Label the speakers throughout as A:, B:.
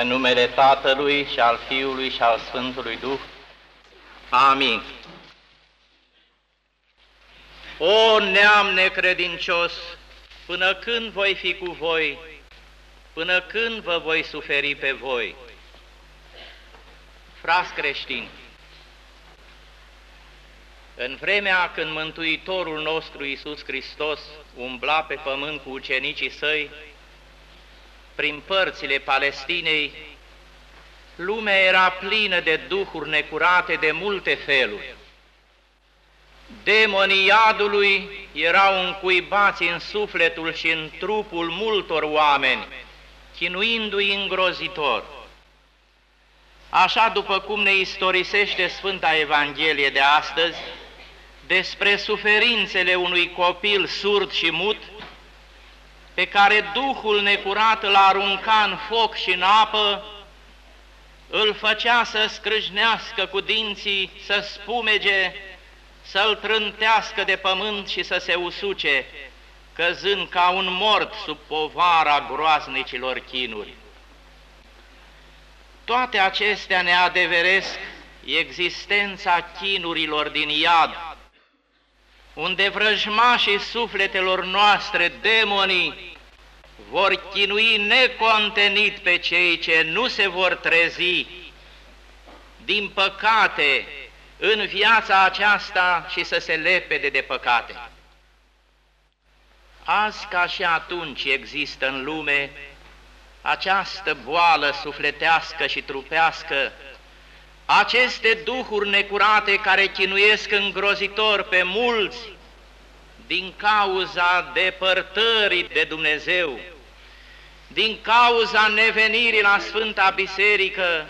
A: În numele Tatălui și al Fiului și al Sfântului Duh. Amin. O neam necredincios, până când voi fi cu voi, până când vă voi suferi pe voi? Frați creștini, în vremea când Mântuitorul nostru Iisus Hristos umbla pe pământ cu ucenicii săi, prin părțile Palestinei, lumea era plină de duhuri necurate de multe feluri. Demonii iadului erau încuibați în sufletul și în trupul multor oameni, chinuindu-i îngrozitor. Așa după cum ne istorisește Sfânta Evanghelie de astăzi, despre suferințele unui copil surd și mut, pe care Duhul necurat îl arunca în foc și în apă, îl făcea să scrâșnească cu dinții, să spumege, să-l trântească de pământ și să se usuce, căzând ca un mort sub povara groaznicilor chinuri. Toate acestea ne adeveresc existența chinurilor din iad, unde vrăjmașii sufletelor noastre, demonii, vor chinui necontenit pe cei ce nu se vor trezi, din păcate, în viața aceasta și să se lepede de păcate. Azi ca și atunci există în lume această boală sufletească și trupească, aceste duhuri necurate care chinuiesc îngrozitor pe mulți din cauza depărtării de Dumnezeu, din cauza nevenirii la Sfânta Biserică,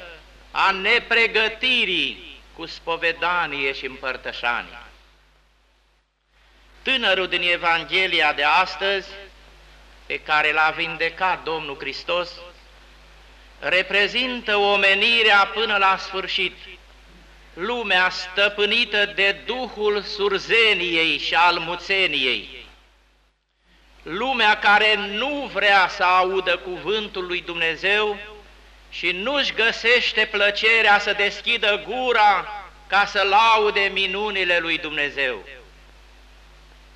A: a nepregătirii cu spovedanie și împărtășanie. Tânărul din Evanghelia de astăzi, pe care l-a vindecat Domnul Hristos, reprezintă omenirea până la sfârșit, lumea stăpânită de duhul surzeniei și al muțeniei, lumea care nu vrea să audă cuvântul lui Dumnezeu și nu-și găsește plăcerea să deschidă gura ca să laude minunile lui Dumnezeu.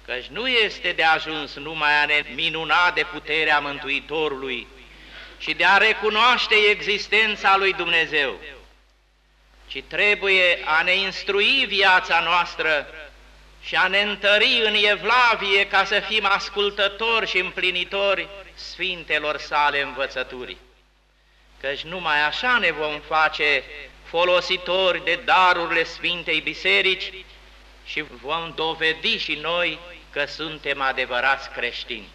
A: Căci nu este de ajuns numai a ne minuna de puterea Mântuitorului, și de a recunoaște existența lui Dumnezeu, ci trebuie a ne instrui viața noastră și a ne întări în evlavie ca să fim ascultători și împlinitori Sfintelor sale învățături. Căci numai așa ne vom face folositori de darurile Sfintei Biserici și vom dovedi și noi că suntem adevărați creștini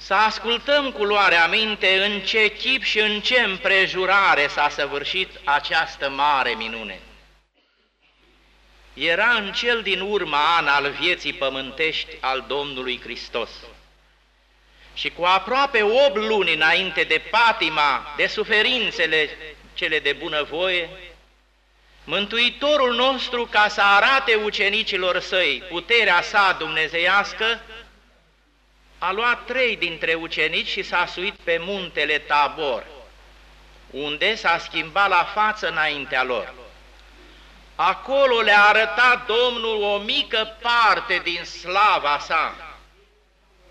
A: să ascultăm cu luarea minte în ce chip și în ce împrejurare s-a săvârșit această mare minune. Era în cel din urmă an al vieții pământești al Domnului Hristos. Și cu aproape 8 luni înainte de patima, de suferințele cele de bunăvoie, Mântuitorul nostru, ca să arate ucenicilor săi puterea sa dumnezeiască, a luat trei dintre ucenici și s-a suit pe muntele Tabor, unde s-a schimbat la față înaintea lor. Acolo le-a arătat Domnul o mică parte din slava sa,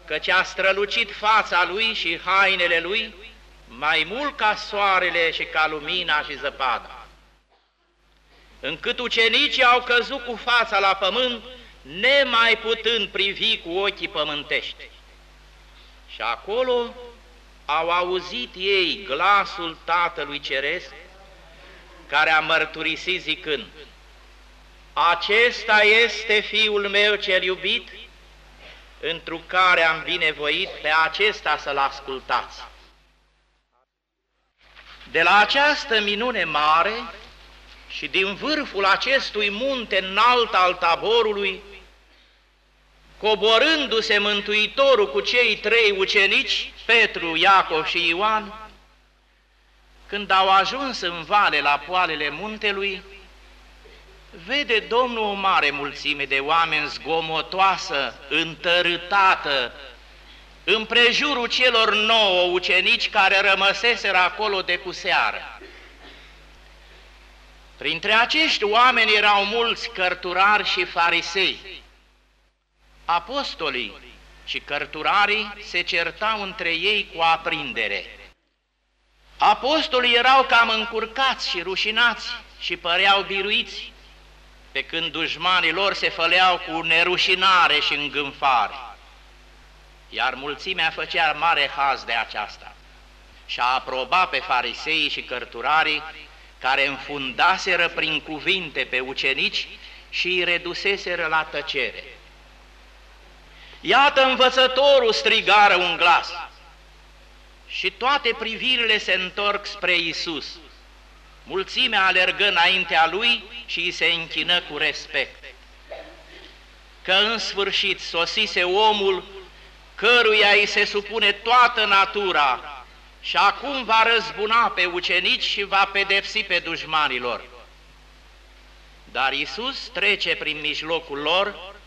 A: căci a strălucit fața lui și hainele lui mai mult ca soarele și ca lumina și zăpada. Încât ucenicii au căzut cu fața la pământ, nemai putând privi cu ochii pământești. Și acolo au auzit ei glasul Tatălui Ceresc, care a mărturisit zicând, Acesta este Fiul meu cel iubit, întru care am binevoit pe acesta să-L ascultați. De la această minune mare și din vârful acestui munte înalt al taborului, coborându-se Mântuitorul cu cei trei ucenici, Petru, Iacov și Ioan, când au ajuns în vale la poalele muntelui, vede Domnul o mare mulțime de oameni zgomotoasă, întărâtată, în prejurul celor nouă ucenici care rămăseseră acolo de cu seară. Printre acești oameni erau mulți cărturari și farisei. Apostolii și cărturarii se certau între ei cu aprindere. Apostolii erau cam încurcați și rușinați și păreau biruiți, pe când dușmanii lor se făleau cu nerușinare și îngânfare. Iar mulțimea făcea mare haz de aceasta și a aprobat pe farisei și cărturarii care înfundaseră prin cuvinte pe ucenici și îi reduseseră la tăcere. Iată învățătorul strigară un glas și toate privirile se întorc spre Isus. Mulțimea alergă înaintea lui și îi se închină cu respect. Că în sfârșit sosise omul căruia îi se supune toată natura și acum va răzbuna pe ucenici și va pedepsi pe dușmanilor. Dar Isus trece prin mijlocul lor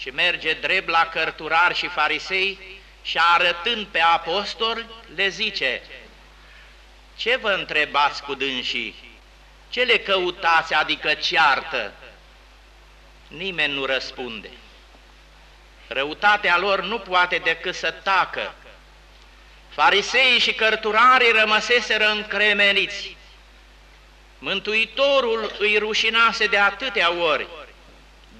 A: și merge drept la cărturari și farisei și arătând pe apostoli le zice, Ce vă întrebați cu dânsii? Ce le căutați, adică ceartă? Nimeni nu răspunde. Răutatea lor nu poate decât să tacă. Fariseii și cărturarii rămăseseră încremeniți. Mântuitorul îi rușinase de atâtea ori,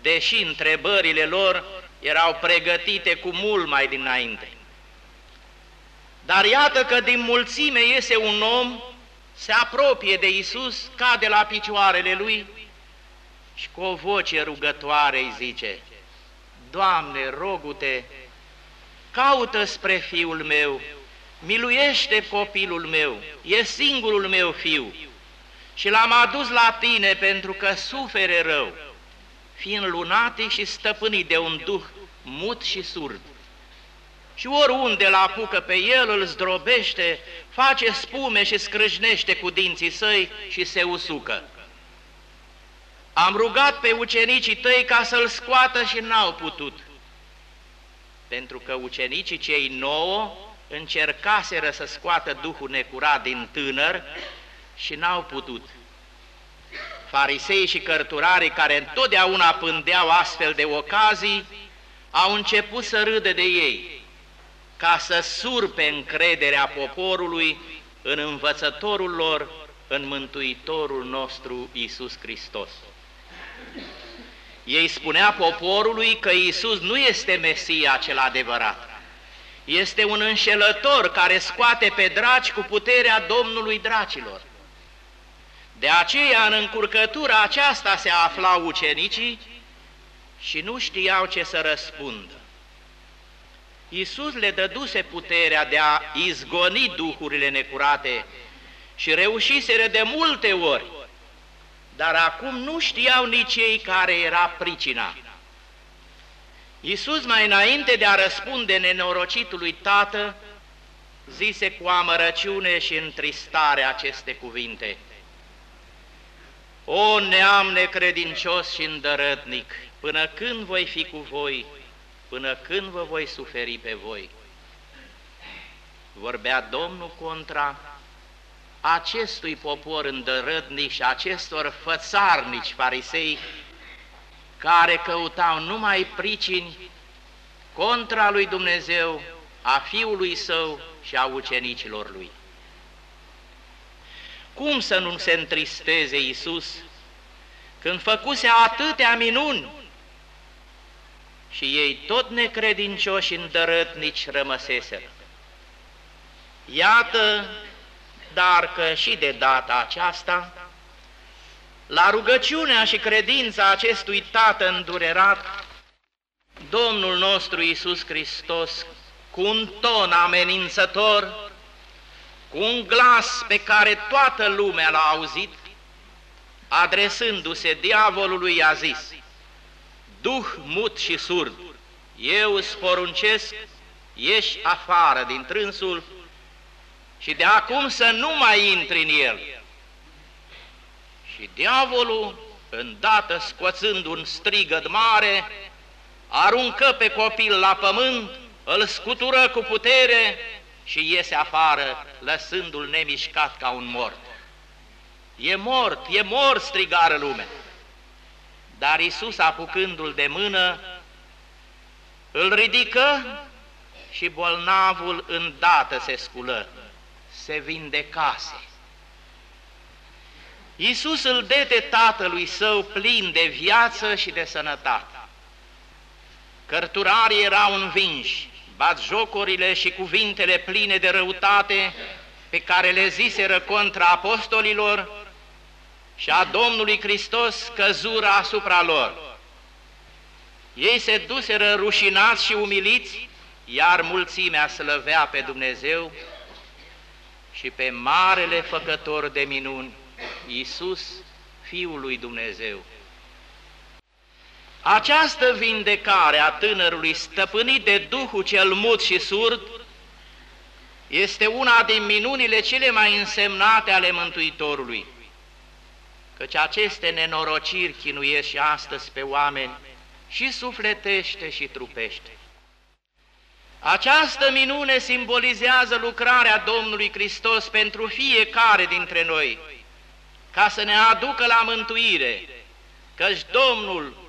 A: deși întrebările lor erau pregătite cu mult mai dinainte. Dar iată că din mulțime iese un om, se apropie de Isus, cade la picioarele lui și cu o voce rugătoare îi zice, Doamne, rogu-te, caută spre fiul meu, miluiește copilul meu, e singurul meu fiu și l-am adus la tine pentru că sufere rău, fiind lunatic și stăpânit de un duh mut și surd. Și oriunde l apucă pe el, îl zdrobește, face spume și scrâșnește cu dinții săi și se usucă. Am rugat pe ucenicii tăi ca să-l scoată și n-au putut, pentru că ucenicii cei nouă încercaseră să scoată Duhul necurat din tânăr și n-au putut. Farisei și cărturarii care întotdeauna pândeau astfel de ocazii, au început să râde de ei, ca să surpe încrederea poporului în învățătorul lor, în Mântuitorul nostru Isus Hristos. Ei spunea poporului că Isus nu este Mesia cel adevărat, este un înșelător care scoate pe draci cu puterea Domnului dracilor. De aceea, în încurcătura aceasta se aflau ucenicii și nu știau ce să răspundă. Iisus le dăduse puterea de a izgoni duhurile necurate și reușiseră de multe ori, dar acum nu știau nici ei care era pricina. Iisus, mai înainte de a răspunde nenorocitului tată, zise cu amărăciune și întristare aceste cuvinte. O neam necredincios și îndărătnic, până când voi fi cu voi, până când vă voi suferi pe voi? Vorbea Domnul contra acestui popor îndărătnic și acestor fățarnici farisei care căutau numai pricini contra lui Dumnezeu, a Fiului Său și a ucenicilor Lui. Cum să nu se întristeze Iisus când făcuse atâtea minuni și ei tot necredincioși îndărătnici rămăseseră. Iată, dar că și de data aceasta, la rugăciunea și credința acestui Tată îndurerat, Domnul nostru Iisus Hristos, cu un ton amenințător, cu un glas pe care toată lumea l-a auzit, adresându-se diavolului, a zis, Duh mut și surd, eu îți poruncesc, ieși afară din trânsul și de acum să nu mai intri în el. Și diavolul, îndată scoțând un strigăt mare, aruncă pe copil la pământ, îl scutură cu putere și iese afară, lăsându-l nemișcat ca un mort. E mort, e mort, strigară lumea. Dar Isus, apucându-l de mână, îl ridică și bolnavul îndată se sculă, se vindecase. Iisus îl dete tatălui său plin de viață și de sănătate. Cărturarii erau învinși, bat jocurile și cuvintele pline de răutate pe care le ziseră contra apostolilor și a Domnului Hristos căzura asupra lor. Ei se duseră rușinați și umiliți, iar mulțimea slăvea pe Dumnezeu și pe Marele Făcător de minuni, Iisus, Fiul lui Dumnezeu. Această vindecare a tânărului stăpânit de Duhul cel mut și surd este una din minunile cele mai însemnate ale Mântuitorului, căci aceste nenorociri chinuiesc și astăzi pe oameni și sufletește și trupește. Această minune simbolizează lucrarea Domnului Hristos pentru fiecare dintre noi, ca să ne aducă la mântuire, căci Domnul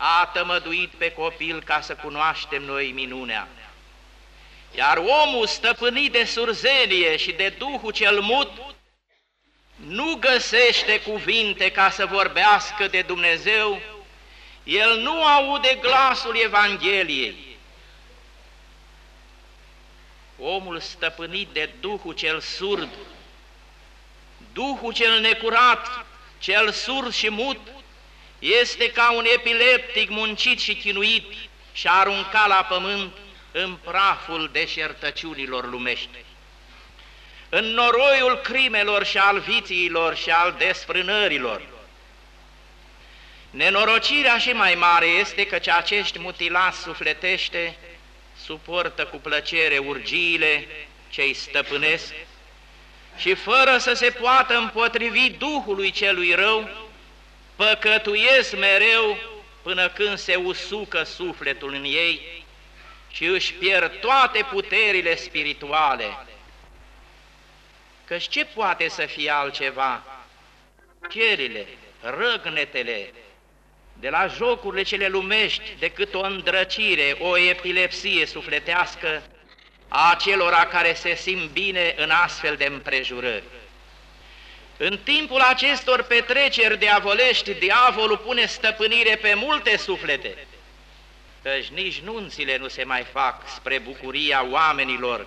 A: a tămăduit pe copil ca să cunoaștem noi minunea. Iar omul stăpânit de surzenie și de Duhul cel mut nu găsește cuvinte ca să vorbească de Dumnezeu, el nu aude glasul Evangheliei. Omul stăpânit de Duhul cel surd, Duhul cel necurat, cel surd și mut, este ca un epileptic muncit și chinuit și aruncat la pământ în praful deșertăciunilor lumești. În noroiul crimelor și al vițiilor și al desfrânărilor. Nenorocirea și mai mare este că ce acești mutilați sufletește suportă cu plăcere urgiile ce-i stăpânesc și fără să se poată împotrivi Duhului celui rău, păcătuiesc mereu până când se usucă sufletul în ei și își pierd toate puterile spirituale. Căci ce poate să fie altceva? Cerile, răgnetele, de la jocurile cele lumești, decât o îndrăcire, o epilepsie sufletească a acelora care se simt bine în astfel de împrejurări. În timpul acestor petreceri diavolești, diavolul pune stăpânire pe multe suflete, căci nici nunțile nu se mai fac spre bucuria oamenilor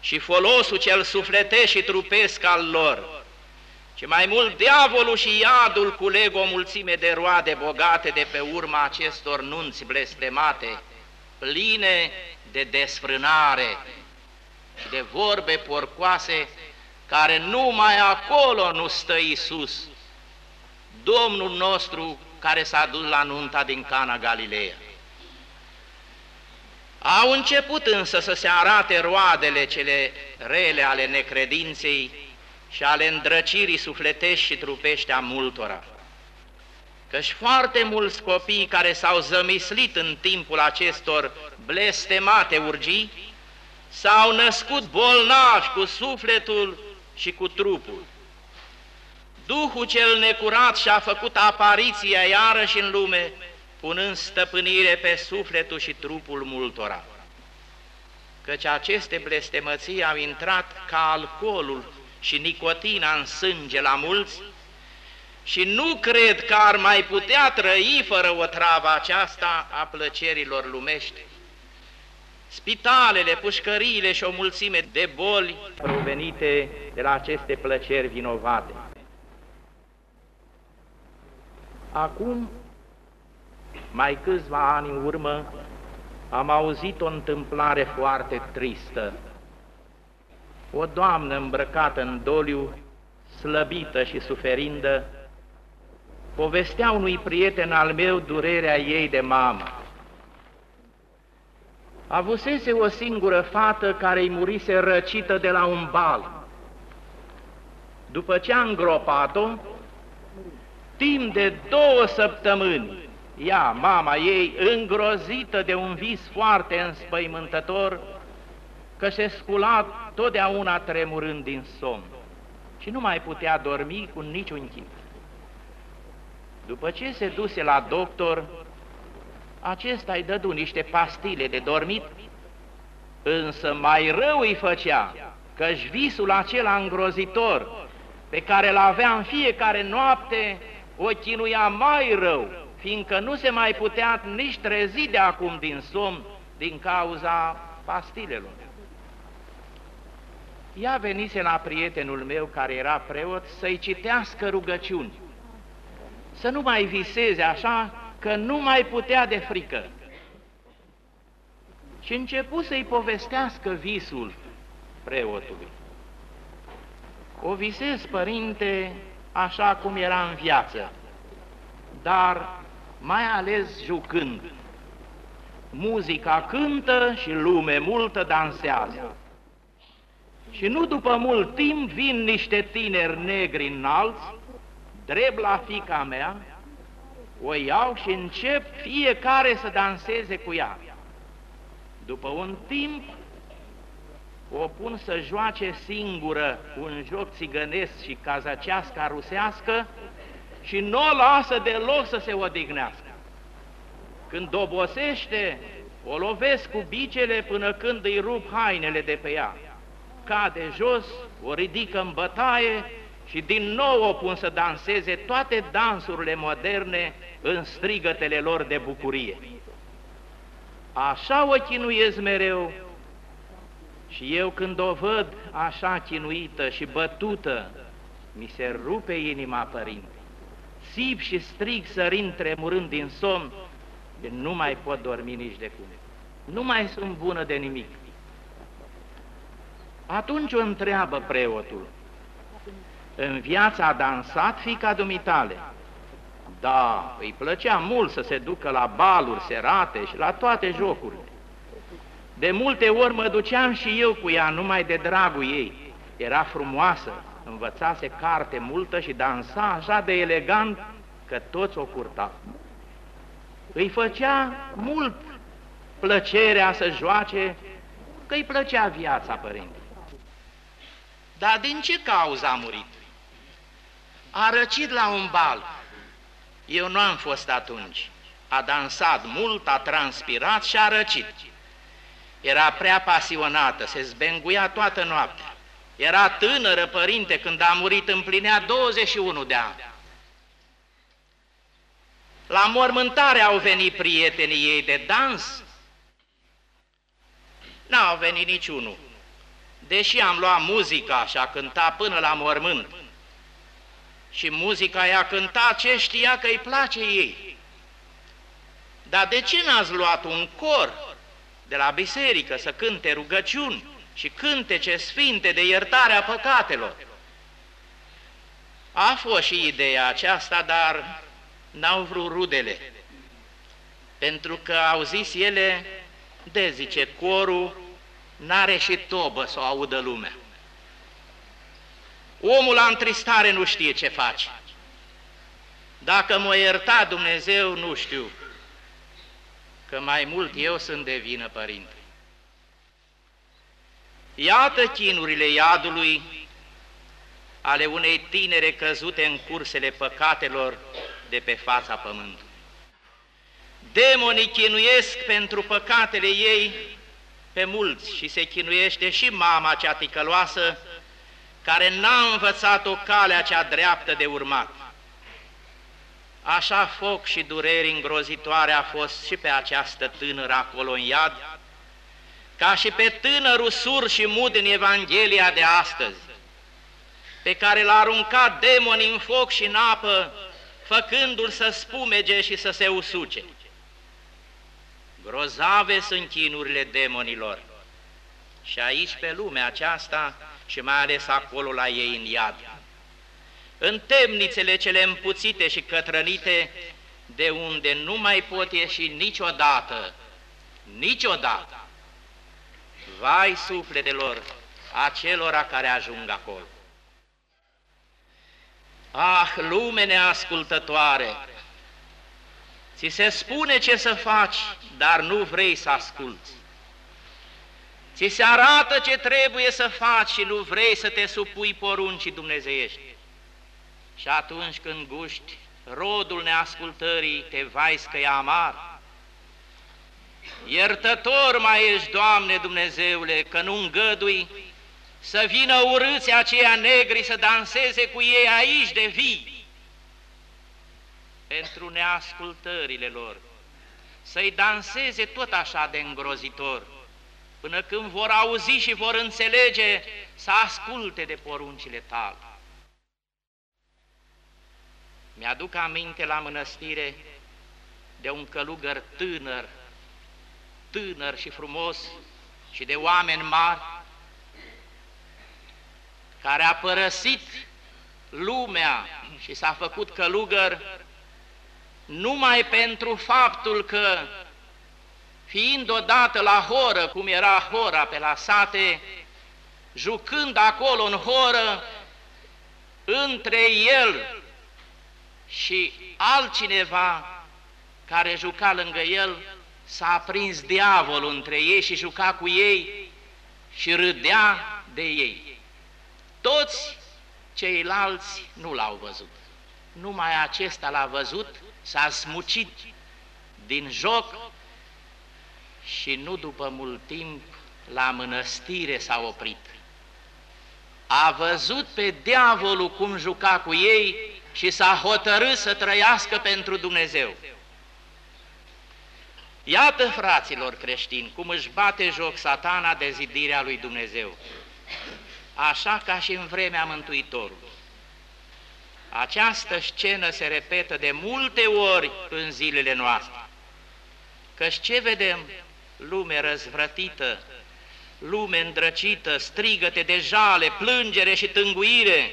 A: și folosul cel sufletesc și trupesc al lor, ci mai mult diavolul și iadul culeg o mulțime de roade bogate de pe urma acestor nunți blestemate, pline de desfrânare și de vorbe porcoase care numai acolo nu stă Isus, Domnul nostru care s-a dus la nunta din Cana Galileea. Au început însă să se arate roadele cele rele ale necredinței și ale îndrăcirii sufletești și trupești a multora. Căci foarte mulți copii care s-au zămislit în timpul acestor blestemate urgii, s-au născut bolnavi cu sufletul și cu trupul. Duhul cel necurat și-a făcut apariția iarăși în lume, punând stăpânire pe sufletul și trupul multora. Căci aceste blestemății au intrat ca alcoolul și nicotina în sânge la mulți și nu cred că ar mai putea trăi fără o travă aceasta a plăcerilor lumești spitalele, pușcăriile și o mulțime de boli provenite de la aceste plăceri vinovate. Acum, mai câțiva ani în urmă, am auzit o întâmplare foarte tristă. O doamnă îmbrăcată în doliu, slăbită și suferindă, povestea unui prieten al meu durerea ei de mamă. Avusese o singură fată care îi murise răcită de la un bal. După ce a îngropat-o, timp de două săptămâni, ea, mama ei, îngrozită de un vis foarte înspăimântător, că se scula totdeauna tremurând din somn și nu mai putea dormi cu niciun chip. După ce se duse la doctor, acesta îi dădu niște pastile de dormit, însă mai rău îi făcea, căci visul acela îngrozitor, pe care îl avea în fiecare noapte, o chinuia mai rău, fiindcă nu se mai putea nici trezi de acum din somn din cauza pastilelor. Ea venise la prietenul meu care era preot să-i citească rugăciuni, să nu mai viseze așa că nu mai putea de frică. Și început să-i povestească visul preotului. O visez, părinte, așa cum era în viață, dar mai ales jucând. Muzica cântă și lume multă dansează. Și nu după mult timp vin niște tineri negri înalți, drept la fica mea, o iau și încep fiecare să danseze cu ea. După un timp, o pun să joace singură un joc țigănesc și cazacească rusească și nu o lasă deloc să se odihnească. Când obosește, o lovesc cu bicele până când îi rup hainele de pe ea. Cade jos, o ridică în bătaie și din nou o pun să danseze toate dansurile moderne în strigătele lor de bucurie. Așa o chinuiesc mereu și eu când o văd așa chinuită și bătută, mi se rupe inima, părinte. Sip și strig sărind tremurând din somn, de nu mai pot dormi nici de cum. Nu mai sunt bună de nimic. Atunci o întreabă preotul, în viața a dansat fica dumitale? Da, îi plăcea mult să se ducă la baluri serate și la toate jocurile. De multe ori mă duceam și eu cu ea numai de dragul ei. Era frumoasă, învățase carte multă și dansa așa de elegant că toți o curtau. Îi făcea mult plăcerea să joace, că îi plăcea viața, părinte. Dar din ce cauză a murit? A răcit la un bal. Eu nu am fost atunci. A dansat mult, a transpirat și a răcit. Era prea pasionată, se zbenguia toată noaptea. Era tânără, părinte, când a murit, împlinea 21 de ani. La mormântare au venit prietenii ei de dans? N-au venit niciunul. Deși am luat muzica și a cântat până la mormânt, și muzica i-a cântat ce știa că îi place ei. Dar de ce n-ați luat un cor de la biserică să cânte rugăciuni și cântece sfinte de iertarea păcatelor. A fost și ideea aceasta, dar n-au vrut rudele, pentru că au zis ele, de zice, corul n-are și tobă să o audă lumea. Omul la întristare nu știe ce face. Dacă mă ierta Dumnezeu, nu știu, că mai mult eu sunt de vină, Părinte. Iată chinurile iadului ale unei tinere căzute în cursele păcatelor de pe fața pământului. Demonii chinuiesc pentru păcatele ei pe mulți și se chinuiește și mama cea ticăloasă care n-a învățat o calea cea dreaptă de urmat. Așa foc și dureri îngrozitoare a fost și pe această tânără acolo în iad, ca și pe tânărul sur și mud în Evanghelia de astăzi, pe care l-a aruncat demonii în foc și în apă, făcându-l să spumege și să se usuce. Grozave sunt chinurile demonilor și aici pe lumea aceasta și mai ales acolo la ei în iad în temnițele cele împuțite și cătrănite, de unde nu mai pot ieși niciodată, niciodată. Vai sufletelor acelora care ajung acolo. Ah, lume neascultătoare, Ți se spune ce să faci, dar nu vrei să asculți. Ți se arată ce trebuie să faci și nu vrei să te supui poruncii dumnezeiești. Și atunci când guști rodul neascultării, te vai că e amar. Iertător mai ești, Doamne Dumnezeule, că nu îngădui să vină urâții aceia negri să danseze cu ei aici de vii pentru neascultările lor, să-i danseze tot așa de îngrozitor, până când vor auzi și vor înțelege să asculte de poruncile tale. Mi-aduc aminte la mănăstire de un călugăr tânăr, tânăr și frumos și de oameni mari, care a părăsit lumea și s-a făcut călugăr numai pentru faptul că, fiind odată la horă, cum era hora pe la sate, jucând acolo în horă, între el și altcineva care juca lângă el, s-a aprins diavolul între ei și juca cu ei și râdea de ei. Toți ceilalți nu l-au văzut. Numai acesta l-a văzut, s-a smucit din joc și nu după mult timp la mănăstire s-a oprit. A văzut pe diavolul cum juca cu ei și s-a hotărât să trăiască pentru Dumnezeu. Iată, fraților creștini, cum își bate joc satana de zidirea lui Dumnezeu, așa ca și în vremea Mântuitorului. Această scenă se repetă de multe ori în zilele noastre. Căci ce vedem? Lume răzvrătită, lume îndrăcită, strigăte de jale, plângere și tânguire.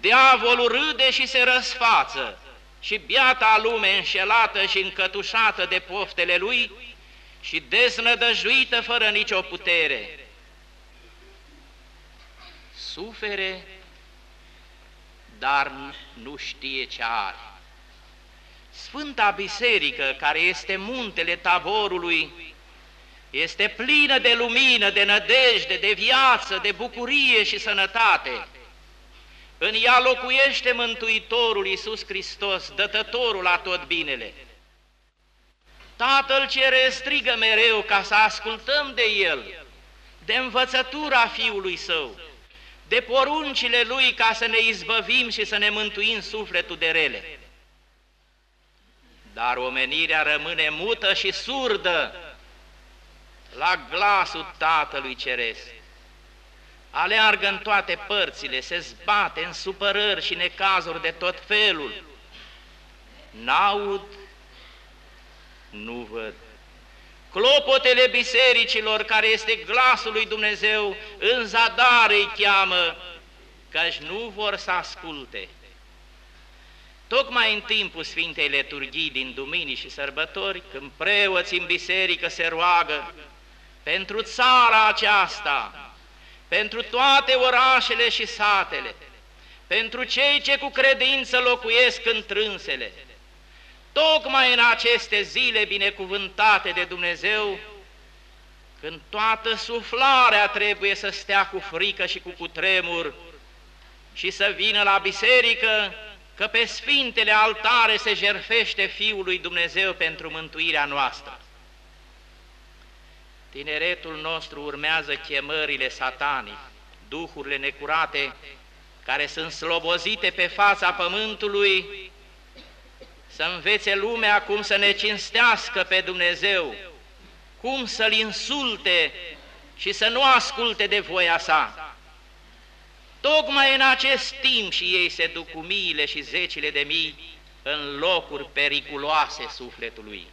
A: Diavolul râde și se răsfață și biata lume înșelată și încătușată de poftele lui și deznădăjuită fără nicio putere. Sufere dar nu știe ce are. Sfânta Biserică, care este muntele taborului, este plină de lumină, de nădejde, de viață, de bucurie și sănătate. În ea locuiește Mântuitorul Iisus Hristos, dătătorul la tot binele. Tatăl cere strigă mereu ca să ascultăm de El, de învățătura Fiului Său, de poruncile Lui ca să ne izbăvim și să ne mântuim sufletul de rele. Dar omenirea rămâne mută și surdă la glasul Tatălui Ceresc. Aleargă în toate părțile, se zbate în supărări și necazuri de tot felul. N-aud, nu văd. Clopotele bisericilor, care este glasul lui Dumnezeu, în zadar îi cheamă, căci nu vor să asculte. Tocmai în timpul Sfintei Leturghii din duminii și sărbători, când preoții în biserică se roagă pentru țara aceasta, pentru toate orașele și satele, pentru cei ce cu credință locuiesc în trânsele, tocmai în aceste zile binecuvântate de Dumnezeu, când toată suflarea trebuie să stea cu frică și cu cutremur și să vină la biserică, că pe sfintele altare se jerfește Fiul lui Dumnezeu pentru mântuirea noastră. Tineretul nostru urmează chemările satanii, duhurile necurate, care sunt slobozite pe fața pământului să învețe lumea cum să ne cinstească pe Dumnezeu, cum să-L insulte și să nu asculte de voia sa. Tocmai în acest timp și ei se duc cu miile și zecile de mii în locuri periculoase sufletului.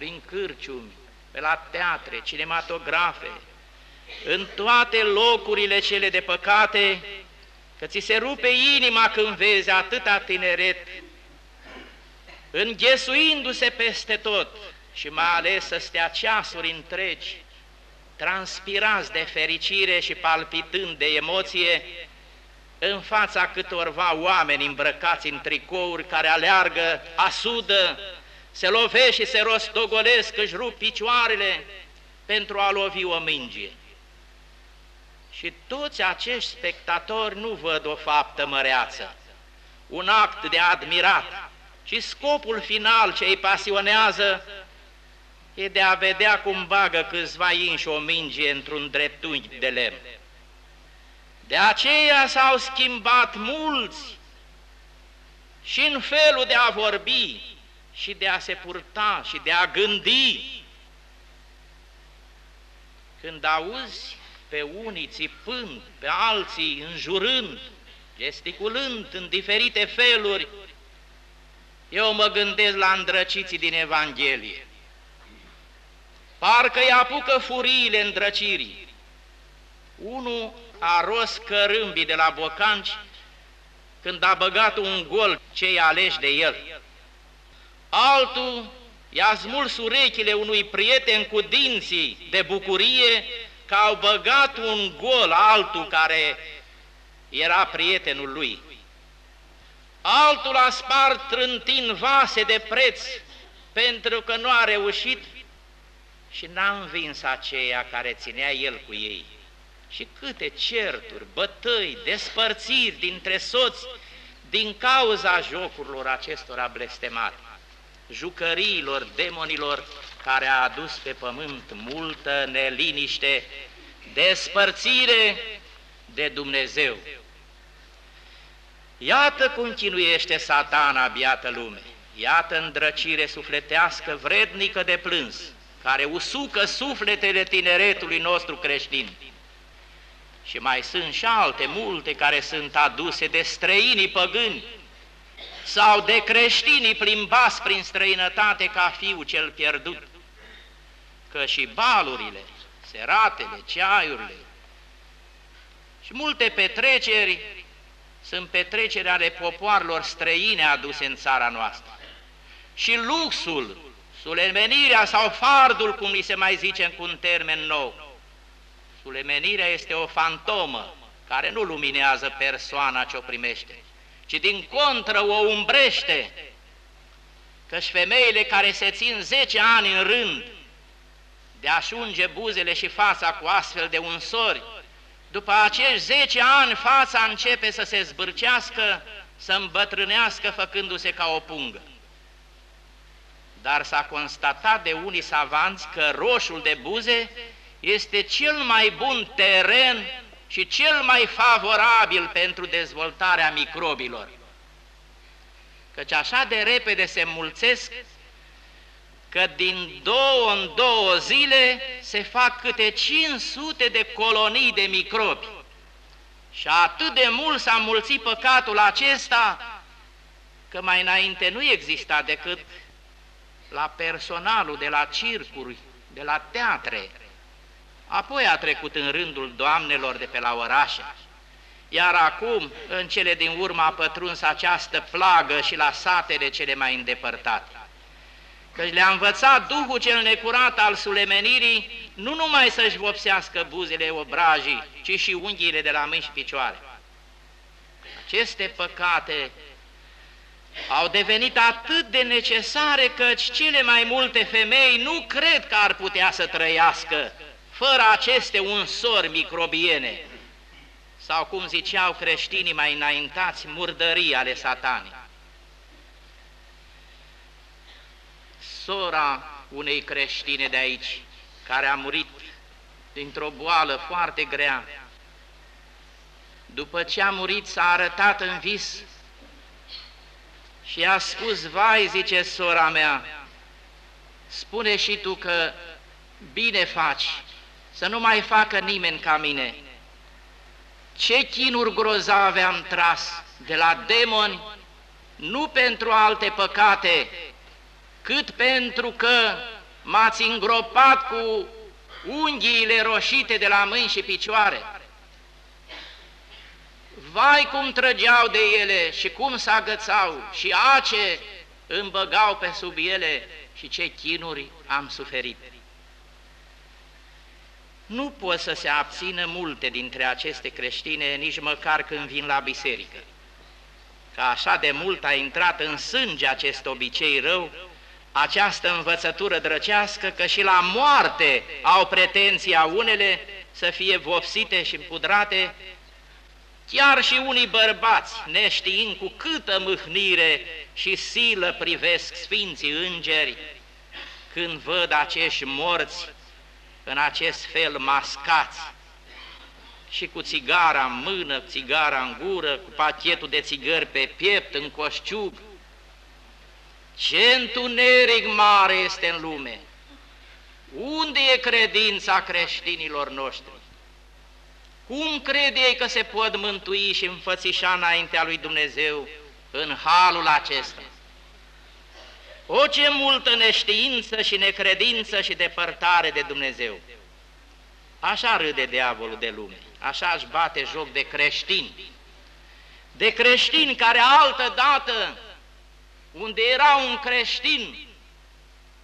A: Prin cârciumi, pe la teatre, cinematografe, în toate locurile cele de păcate, că ți se rupe inima când vezi atâta tineret, înghesuindu-se peste tot și mai ales să stea ceasuri întregi, transpirați de fericire și palpitând de emoție, în fața câtorva oameni îmbrăcați în tricouri care aleargă, asudă, se lovește și se rostogolesc, își rup picioarele pentru a lovi o minge. Și toți acești spectatori nu văd o faptă măreață, un act de admirat, ci scopul final ce îi pasionează e de a vedea cum bagă câțiva inși o minge într-un dreptunghi de lemn. De aceea s-au schimbat mulți și în felul de a vorbi și de a se purta și de a gândi. Când auzi pe unii țipând, pe alții înjurând, gesticulând în diferite feluri, eu mă gândesc la îndrăciții din Evanghelie. Parcă îi apucă furiile îndrăcirii. Unul a ros cărâmbii de la bocanci când a băgat un gol cei aleși de el. Altul i-a smuls urechile unui prieten cu dinții de bucurie că au băgat un gol altul care era prietenul lui. Altul a spart trântin vase de preț pentru că nu a reușit și n-a învins aceea care ținea el cu ei. Și câte certuri, bătăi, despărțiri dintre soți din cauza jocurilor acestora blestemate, jucăriilor, demonilor care a adus pe pământ multă neliniște, despărțire de Dumnezeu. Iată cum chinuiește satana biată lume, iată îndrăcire sufletească vrednică de plâns, care usucă sufletele tineretului nostru creștin. Și mai sunt și alte multe care sunt aduse de străinii păgâni sau de creștinii plimbați prin străinătate ca fiul cel pierdut, că și balurile, seratele, ceaiurile și multe petreceri sunt petreceri ale popoarelor străine aduse în țara noastră. Și luxul Sulemenirea sau fardul, cum li se mai zice cu un termen nou. Sulemenirea este o fantomă care nu luminează persoana ce o primește, ci din contră o umbrește. Căci femeile care se țin 10 ani în rând de a-și unge buzele și fața cu astfel de unsori, după acești 10 ani fața începe să se zbârcească, să îmbătrânească făcându-se ca o pungă dar s-a constatat de unii savanți că roșul de buze este cel mai bun teren și cel mai favorabil pentru dezvoltarea microbilor. Căci așa de repede se mulțesc că din două în două zile se fac câte 500 de colonii de microbi. Și atât de mult s-a mulțit păcatul acesta că mai înainte nu exista decât la personalul de la circuri, de la teatre, apoi a trecut în rândul doamnelor de pe la orașe. Iar acum, în cele din urmă, a pătruns această plagă și la satele cele mai îndepărtate. Căci le-a învățat Duhul cel necurat al sulemenirii nu numai să-și vopsească buzele obrajii, ci și unghiile de la mâini și picioare. Aceste păcate au devenit atât de necesare căci cele mai multe femei nu cred că ar putea să trăiască fără aceste unsori microbiene, sau cum ziceau creștinii mai înaintați, murdării ale satanii. Sora unei creștine de aici, care a murit dintr-o boală foarte grea, după ce a murit s-a arătat în vis și a spus, vai, zice sora mea, spune și tu că bine faci, să nu mai facă nimeni ca mine. Ce chinuri grozave am tras de la demoni, nu pentru alte păcate, cât pentru că m-ați îngropat cu unghiile roșite de la mâini și picioare. Vai cum trăgeau de ele și cum se agățau și ace îmi băgau pe sub ele și ce chinuri am suferit. Nu pot să se abțină multe dintre aceste creștine, nici măcar când vin la biserică. Că așa de mult a intrat în sânge acest obicei rău, această învățătură drăcească, că și la moarte au pretenția unele să fie vopsite și pudrate, chiar și unii bărbați, neștiind cu câtă mâhnire și silă privesc Sfinții Îngeri, când văd acești morți în acest fel mascați și cu țigara în mână, țigara în gură, cu pachetul de țigări pe piept, în coșciug. Ce întuneric mare este în lume! Unde e credința creștinilor noștri? Cum crede ei că se pot mântui și înfățișa înaintea lui Dumnezeu în halul acesta? O, ce multă neștiință și necredință și depărtare de Dumnezeu! Așa râde diavolul de lume, așa își bate joc de creștini, de creștini care altă dată, unde era un creștin,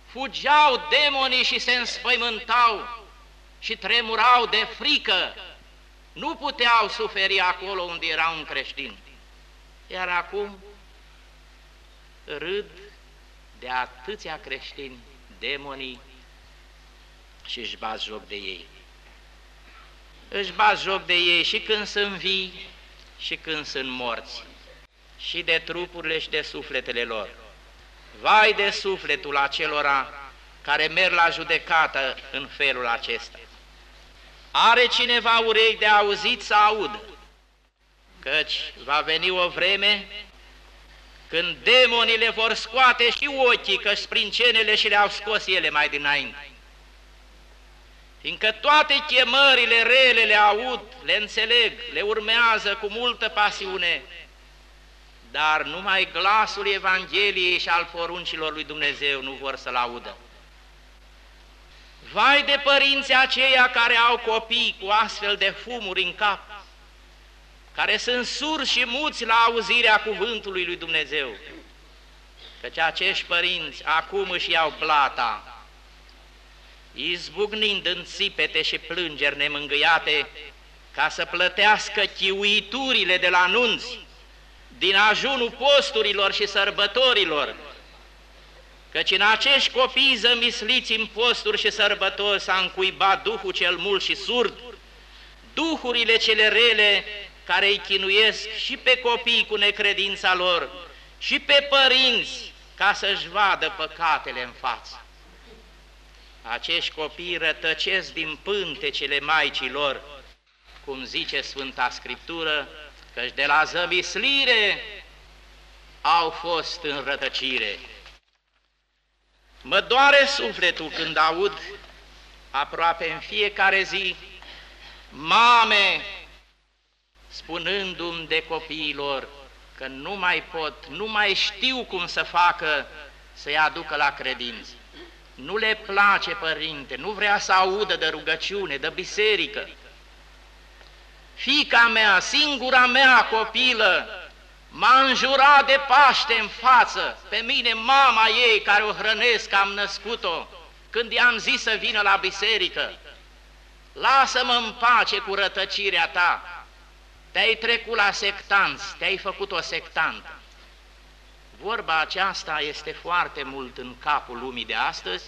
A: fugeau demonii și se înspăimântau și tremurau de frică, nu puteau suferi acolo unde era un creștin. Iar acum râd de atâția creștini, demonii, și își bat joc de ei. Își bat joc de ei și când sunt vii și când sunt morți, și de trupurile și de sufletele lor. Vai de sufletul acelora care merg la judecată în felul acesta. Are cineva urechi de auzit să audă, căci va veni o vreme când demonile vor scoate și ochii, că sprincenele și le-au scos ele mai dinainte. Fiindcă toate chemările rele le aud, le înțeleg, le urmează cu multă pasiune, dar numai glasul Evangheliei și al poruncilor lui Dumnezeu nu vor să-l audă. Vai de părinții aceia care au copii cu astfel de fumuri în cap, care sunt surzi și muți la auzirea cuvântului lui Dumnezeu, căci acești părinți acum își iau plata, izbucnind în țipete și plângeri nemângâiate, ca să plătească chiuiturile de la anunți, din ajunul posturilor și sărbătorilor, căci în acești copii zămisliți în posturi și sărbători s-a încuibat Duhul cel mult și surd, duhurile cele rele care îi chinuiesc și pe copii cu necredința lor, și pe părinți ca să-și vadă păcatele în față. Acești copii rătăcesc din pântecele maicii lor, cum zice Sfânta Scriptură, căci de la zămislire au fost în rătăcire. Mă doare sufletul când aud aproape în fiecare zi mame spunându-mi de copiilor că nu mai pot, nu mai știu cum să facă să-i aducă la credință. Nu le place, părinte, nu vrea să audă de rugăciune, de biserică. Fica mea, singura mea copilă, m-a înjurat de Paște în față, pe mine, mama ei, care o hrănesc, am născut-o, când i-am zis să vină la biserică. Lasă-mă în pace cu rătăcirea ta, te-ai trecut la sectanți, te-ai făcut o sectantă. Vorba aceasta este foarte mult în capul lumii de astăzi,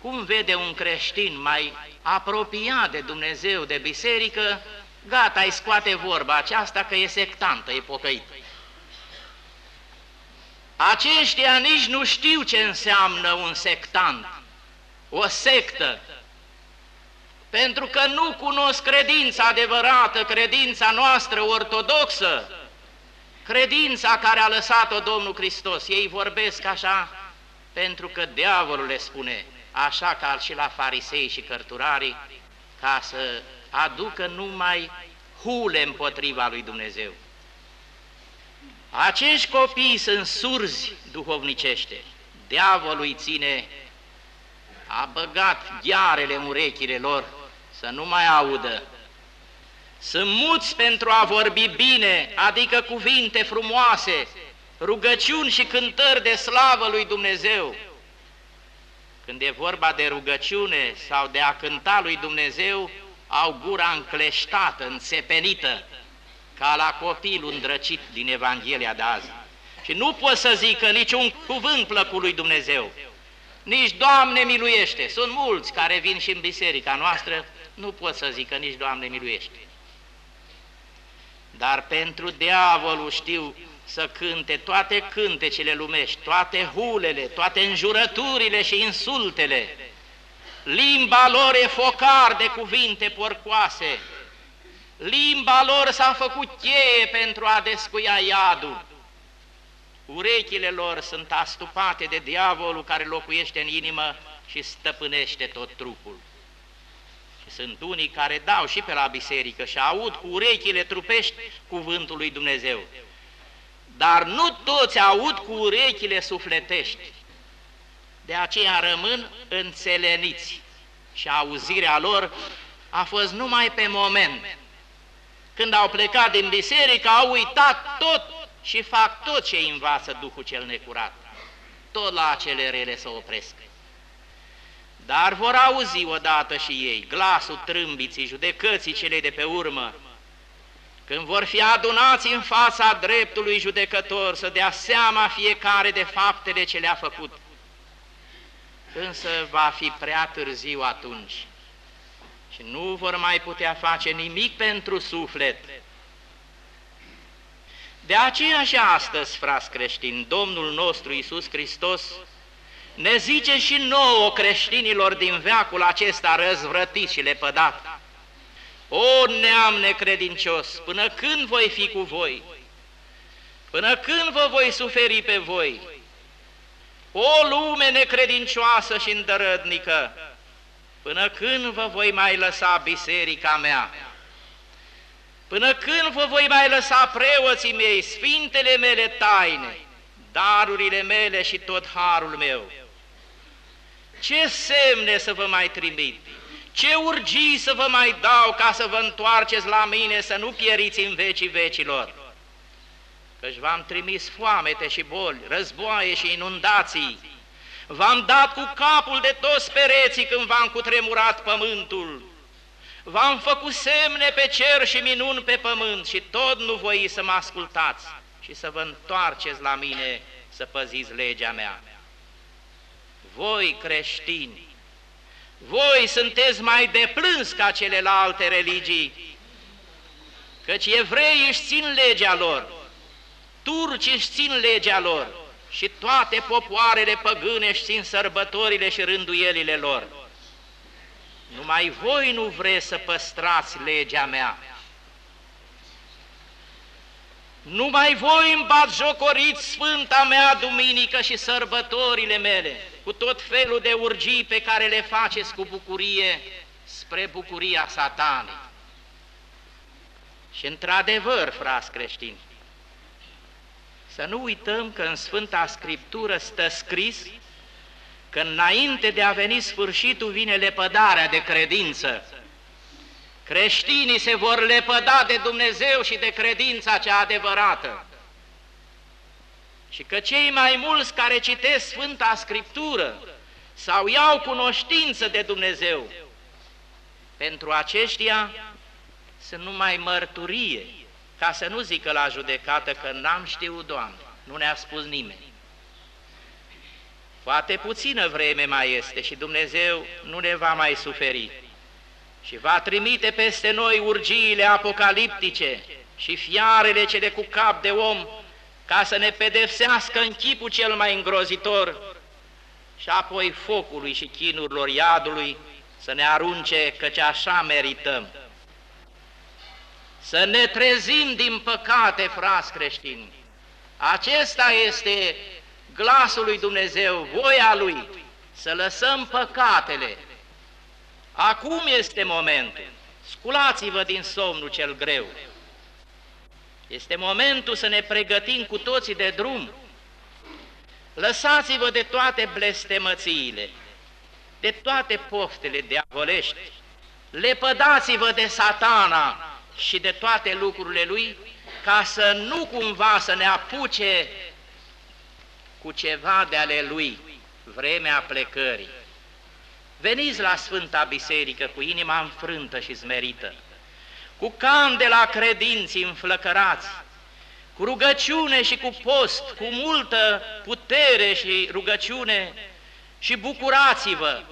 A: cum vede un creștin mai apropiat de Dumnezeu, de biserică, gata, îi scoate vorba aceasta că e sectantă, e pocăit. Aceștia nici nu știu ce înseamnă un sectant, o sectă, pentru că nu cunosc credința adevărată, credința noastră ortodoxă, credința care a lăsat-o Domnul Hristos. Ei vorbesc așa pentru că diavolul le spune, așa ca și la farisei și cărturarii, ca să aducă numai hule împotriva lui Dumnezeu. Acești copii sunt surzi duhovnicește. Diavolul îi ține, a băgat ghearele în urechile lor să nu mai audă. Sunt muți pentru a vorbi bine, adică cuvinte frumoase, rugăciuni și cântări de slavă lui Dumnezeu. când e vorba de rugăciune sau de a cânta lui Dumnezeu, au gura încleștată, înțepenită, ca la copilul îndrăcit din Evanghelia de azi. Și nu pot să zică niciun cuvânt plăcut lui Dumnezeu. Nici Doamne miluiește. Sunt mulți care vin și în biserica noastră, nu pot să zică nici Doamne miluiește. Dar pentru diavolul știu să cânte toate cântecele lumești, toate hulele, toate înjurăturile și insultele. Limba lor e focar de cuvinte porcoase. Limba lor s-a făcut cheie pentru a descuia iadul. Urechile lor sunt astupate de diavolul care locuiește în inimă și stăpânește tot trupul. Și sunt unii care dau și pe la biserică și aud cu urechile trupești cuvântul lui Dumnezeu. Dar nu toți aud cu urechile sufletești. De aceea rămân înțeleniți și auzirea lor a fost numai pe moment. Când au plecat din biserică, au uitat tot și fac tot ce învață Duhul cel necurat. Tot la acele rele să opresc. Dar vor auzi odată și ei glasul trâmbiții, judecății cele de pe urmă, când vor fi adunați în fața dreptului judecător să dea seama fiecare de faptele ce le-a făcut. Însă va fi prea târziu atunci și nu vor mai putea face nimic pentru suflet, de aceea și astăzi, frați creștini, Domnul nostru Iisus Hristos ne zice și nouă creștinilor din veacul acesta răzvrătit și lepădat, O neam necredincios, până când voi fi cu voi? Până când vă voi suferi pe voi? O lume necredincioasă și îndărădnică, până când vă voi mai lăsa biserica mea? Până când vă voi mai lăsa preoții mei, sfintele mele taine, darurile mele și tot harul meu? Ce semne să vă mai trimit? Ce urgii să vă mai dau ca să vă întoarceți la mine, să nu pieriți în vecii vecilor? Căci v-am trimis foamete și boli, războaie și inundații, v-am dat cu capul de toți pereții când v-am cutremurat pământul, V-am făcut semne pe cer și minuni pe pământ și tot nu voi să mă ascultați și să vă întoarceți la mine să păziți legea mea. Voi creștini, voi sunteți mai deplâns ca celelalte religii, căci evreii își țin legea lor, turcii își țin legea lor și toate popoarele păgâne își țin sărbătorile și rânduielile lor. Numai voi nu vreți să păstrați legea mea. Numai voi îmi bat jocoriți Sfânta mea Duminică și sărbătorile mele, cu tot felul de urgii pe care le faceți cu bucurie spre bucuria satanei. Și într-adevăr, frați creștini, să nu uităm că în Sfânta Scriptură stă scris că înainte de a veni sfârșitul vine lepădarea de credință. Creștinii se vor lepăda de Dumnezeu și de credința cea adevărată. Și că cei mai mulți care citesc Sfânta Scriptură sau iau cunoștință de Dumnezeu, pentru aceștia sunt numai mărturie, ca să nu zică la judecată că n-am știut, Doamne, nu ne-a spus nimeni. Poate puțină vreme mai este și Dumnezeu nu ne va mai suferi și va trimite peste noi urgiile apocaliptice și fiarele cele cu cap de om ca să ne pedepsească în chipul cel mai îngrozitor și apoi focului și chinurilor iadului să ne arunce căci așa merităm. Să ne trezim din păcate, frați creștini. Acesta este glasul lui Dumnezeu, voia Lui, să lăsăm păcatele. Acum este momentul. Sculați-vă din somnul cel greu. Este momentul să ne pregătim cu toții de drum. Lăsați-vă de toate blestemățiile, de toate poftele diavolești. Lepădați-vă de satana și de toate lucrurile lui, ca să nu cumva să ne apuce cu ceva de ale lui, vremea plecării. Veniți la Sfânta Biserică cu inima înfrântă și smerită, cu candela credinții înflăcărați, cu rugăciune și cu post, cu multă putere și rugăciune și bucurați-vă,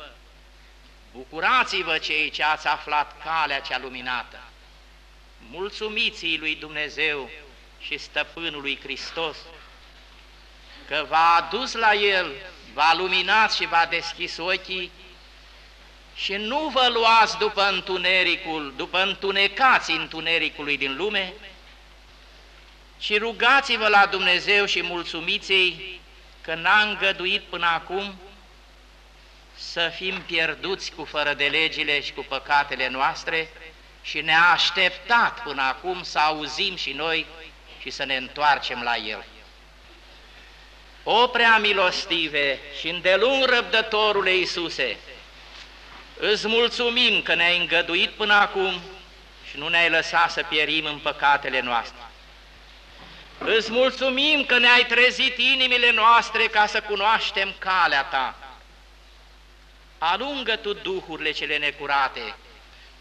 A: bucurați-vă cei ce ați aflat calea cea luminată. Mulțumiți lui Dumnezeu și Stăpânului Hristos, că v-a adus la El, v-a luminat și v-a deschis ochii și nu vă luați după întunericul, după întunecații întunericului din lume, ci rugați-vă la Dumnezeu și mulțumiți-i că n-a îngăduit până acum să fim pierduți cu fără de legile și cu păcatele noastre și ne-a așteptat până acum să auzim și noi și să ne întoarcem la El. O prea milostive și îndelung răbdătorule Iisuse, îți mulțumim că ne-ai îngăduit până acum și nu ne-ai lăsat să pierim în păcatele noastre. Îți mulțumim că ne-ai trezit inimile noastre ca să cunoaștem calea Ta. Alungă Tu duhurile cele necurate,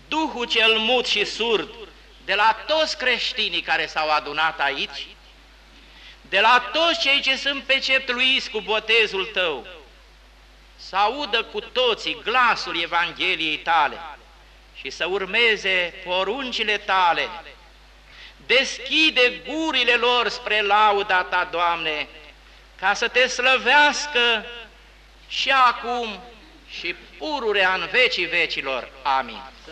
A: Duhul cel mut și surd, de la toți creștinii care s-au adunat aici, de la toți cei ce sunt peceptluiți cu botezul Tău, să audă cu toții glasul Evangheliei Tale și să urmeze poruncile Tale, deschide gurile lor spre lauda Ta, Doamne, ca să Te slăvească și acum și pururea în vecii vecilor. Amin. Să